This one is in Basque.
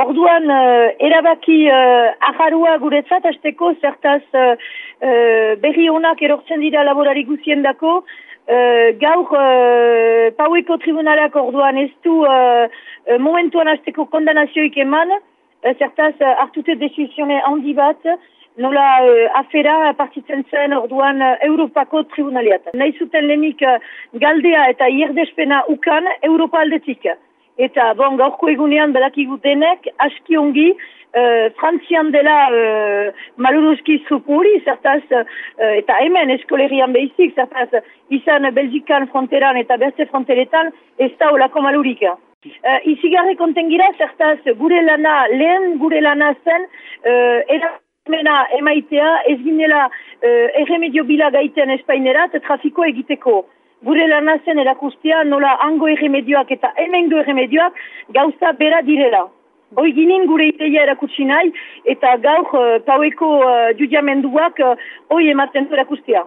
Orduan, uh, erabaki uh, aharua guretzat, azteko zertaz uh, berri honak erortzen dira laborari guzien dako, uh, gaur uh, paueko tribunalak orduan ez du uh, momentuan azteko kondanazioik eman, uh, zertaz uh, hartute desizione handi bat, nola uh, afera partitzen zen orduan uh, Europako tribunaliat. Nahi zuten lehenik uh, galdea eta ierdespena ukan Europa aldetik. Eta, bon, gaurko egunean badakigu denek, aski ongi, uh, frantzian dela uh, maluruski zupuri, zertaz, uh, eta hemen eskolerian behizik, zertaz, izan Belgikan fronteran eta beste fronteretan, ez da olako malurik. Uh, izigarri kontengira, zertaz, gure lana, lehen gure lana zen, uh, eramena emaitea, ez ginela uh, erremedio bila gaiten espainerat, trafiko egiteko gure lanazen erakustea nola hango erremedioak eta hemengo erremedioak gauza bera direla. Hoi ginen gure ideia erakutsi nahi eta gaur uh, paueko uh, judiamenduak uh, hoi ematen erakustea.